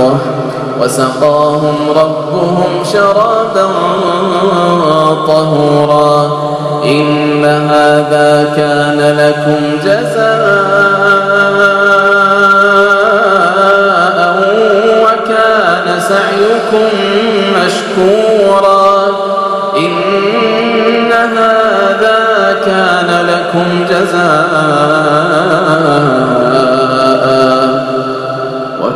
فضة وسقاهم ربهم شرابا طهورا. إن هذا كان لكم جزاء وكان سعيكم مشكورا. إن هذا كان لكم جزاء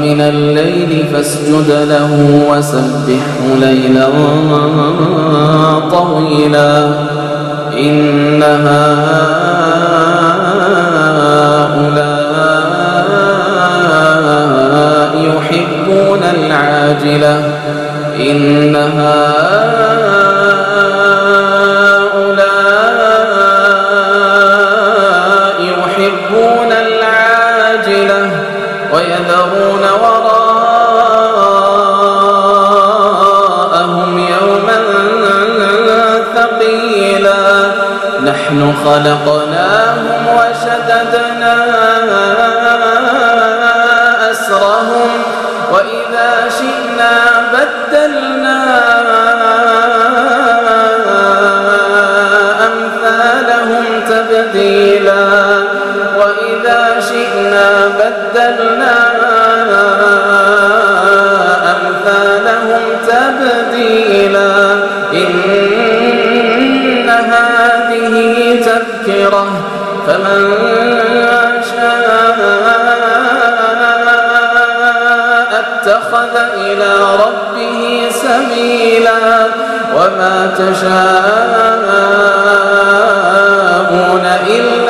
ومن الليل فاسجد له وسبحه ليلا طويلا. إن هؤلاء يحبون العاجلة. إن هؤلاء يحبون العاجلة. ويذرون وراءهم يوما ثقيلا. نحن خلقناهم وشددنا أسرهم وإذا شئنا بدلنا أمثالهم تبديلا. تذكرة فمن شاء اتخذ إلى ربه سبيلا وما تشاءون إلا